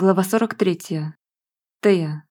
Глава 43. Тея.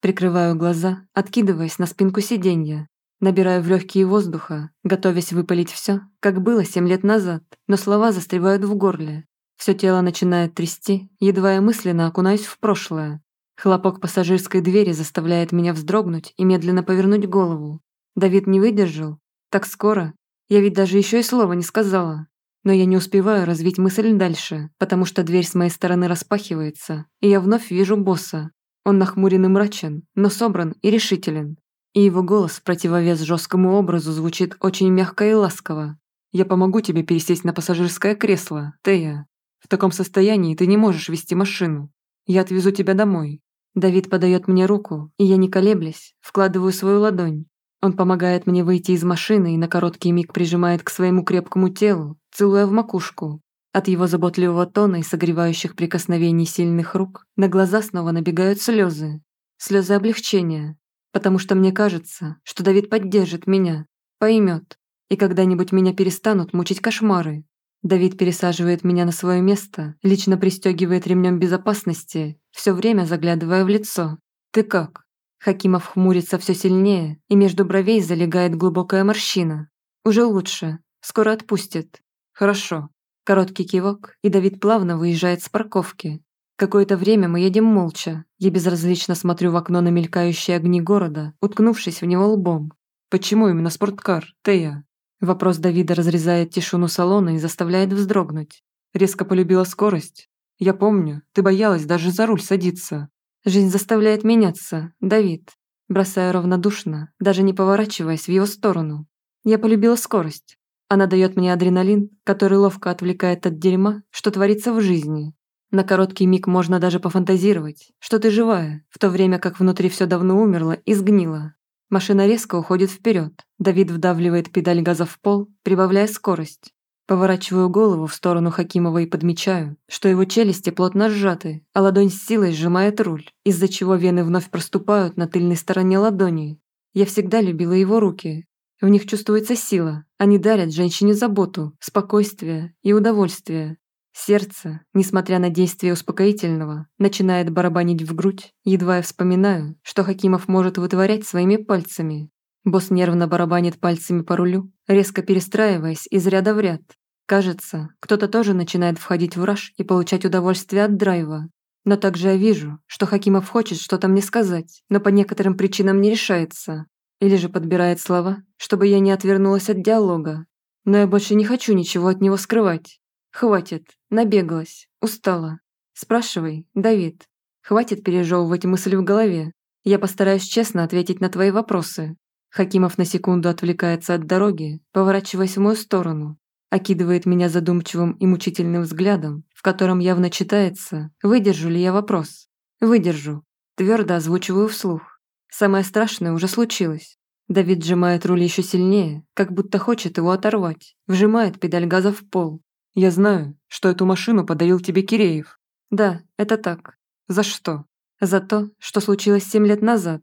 Прикрываю глаза, откидываясь на спинку сиденья. Набираю в легкие воздуха, готовясь выпалить все, как было семь лет назад, но слова застревают в горле. Все тело начинает трясти, едва я мысленно окунаюсь в прошлое. Хлопок пассажирской двери заставляет меня вздрогнуть и медленно повернуть голову. Давид не выдержал. Так скоро. Я ведь даже еще и слова не сказала. Но я не успеваю развить мысль дальше, потому что дверь с моей стороны распахивается, и я вновь вижу босса. Он нахмурен и мрачен, но собран и решителен. И его голос в противовес жесткому образу звучит очень мягко и ласково. «Я помогу тебе пересесть на пассажирское кресло, Тея. В таком состоянии ты не можешь вести машину. Я отвезу тебя домой». Давид подает мне руку, и я, не колеблясь, вкладываю свою ладонь. Он помогает мне выйти из машины и на короткий миг прижимает к своему крепкому телу, целуя в макушку. От его заботливого тона и согревающих прикосновений сильных рук на глаза снова набегают слезы. Слезы облегчения. Потому что мне кажется, что Давид поддержит меня, поймет, и когда-нибудь меня перестанут мучить кошмары. Давид пересаживает меня на свое место, лично пристегивает ремнем безопасности, все время заглядывая в лицо. «Ты как?» Хакимов хмурится все сильнее, и между бровей залегает глубокая морщина. «Уже лучше. Скоро отпустит. «Хорошо». Короткий кивок, и Давид плавно выезжает с парковки. Какое-то время мы едем молча. Я безразлично смотрю в окно на мелькающие огни города, уткнувшись в него лбом. «Почему именно спорткар, Тея?» Вопрос Давида разрезает тишину салона и заставляет вздрогнуть. Резко полюбила скорость. «Я помню, ты боялась даже за руль садиться». «Жизнь заставляет меняться, Давид». Бросаю равнодушно, даже не поворачиваясь в его сторону. Я полюбила скорость. Она дает мне адреналин, который ловко отвлекает от дерьма, что творится в жизни. На короткий миг можно даже пофантазировать, что ты живая, в то время как внутри все давно умерло и сгнило. Машина резко уходит вперед. Давид вдавливает педаль газа в пол, прибавляя скорость. Поворачиваю голову в сторону Хакимова и подмечаю, что его челюсти плотно сжаты, а ладонь с силой сжимает руль, из-за чего вены вновь проступают на тыльной стороне ладони. Я всегда любила его руки, в них чувствуется сила. Они дарят женщине заботу, спокойствие и удовольствие. Сердце, несмотря на действие успокоительного, начинает барабанить в грудь, едва я вспоминаю, что Хакимов может вытворять своими пальцами. Босс нервно барабанит пальцами по рулю, резко перестраиваясь из ряда в ряд. Кажется, кто-то тоже начинает входить в раж и получать удовольствие от драйва. Но также я вижу, что Хакимов хочет что-то мне сказать, но по некоторым причинам не решается. Или же подбирает слова, чтобы я не отвернулась от диалога. Но я больше не хочу ничего от него скрывать. Хватит, набегалась, устала. Спрашивай, Давид. Хватит пережевывать мысли в голове. Я постараюсь честно ответить на твои вопросы. Хакимов на секунду отвлекается от дороги, поворачиваясь в мою сторону. Окидывает меня задумчивым и мучительным взглядом, в котором явно читается, выдержу ли я вопрос. Выдержу. Твердо озвучиваю вслух. Самое страшное уже случилось. Давид сжимает руль еще сильнее, как будто хочет его оторвать. Вжимает педаль газа в пол. «Я знаю, что эту машину подарил тебе Киреев». «Да, это так. За что?» «За то, что случилось семь лет назад.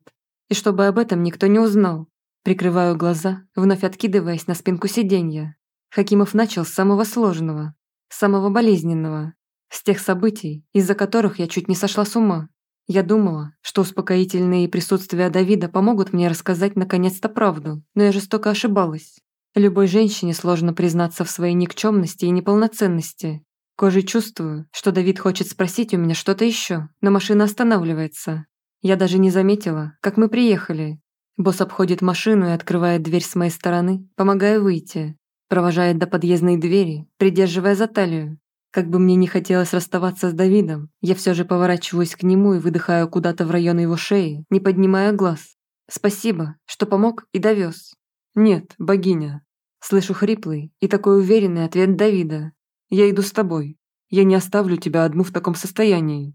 И чтобы об этом никто не узнал». Прикрываю глаза, вновь откидываясь на спинку сиденья. Хакимов начал с самого сложного, самого болезненного, с тех событий, из-за которых я чуть не сошла с ума. Я думала, что успокоительные присутствия Давида помогут мне рассказать наконец-то правду, но я жестоко ошибалась. Любой женщине сложно признаться в своей никчемности и неполноценности. Кожей чувствую, что Давид хочет спросить у меня что-то еще, но машина останавливается. Я даже не заметила, как мы приехали. Босс обходит машину и открывает дверь с моей стороны, помогая выйти. Провожает до подъездной двери, придерживая за талию. Как бы мне не хотелось расставаться с Давидом, я все же поворачиваюсь к нему и выдыхаю куда-то в район его шеи, не поднимая глаз. Спасибо, что помог и довез. Нет, богиня. Слышу хриплый и такой уверенный ответ Давида. Я иду с тобой. Я не оставлю тебя одну в таком состоянии.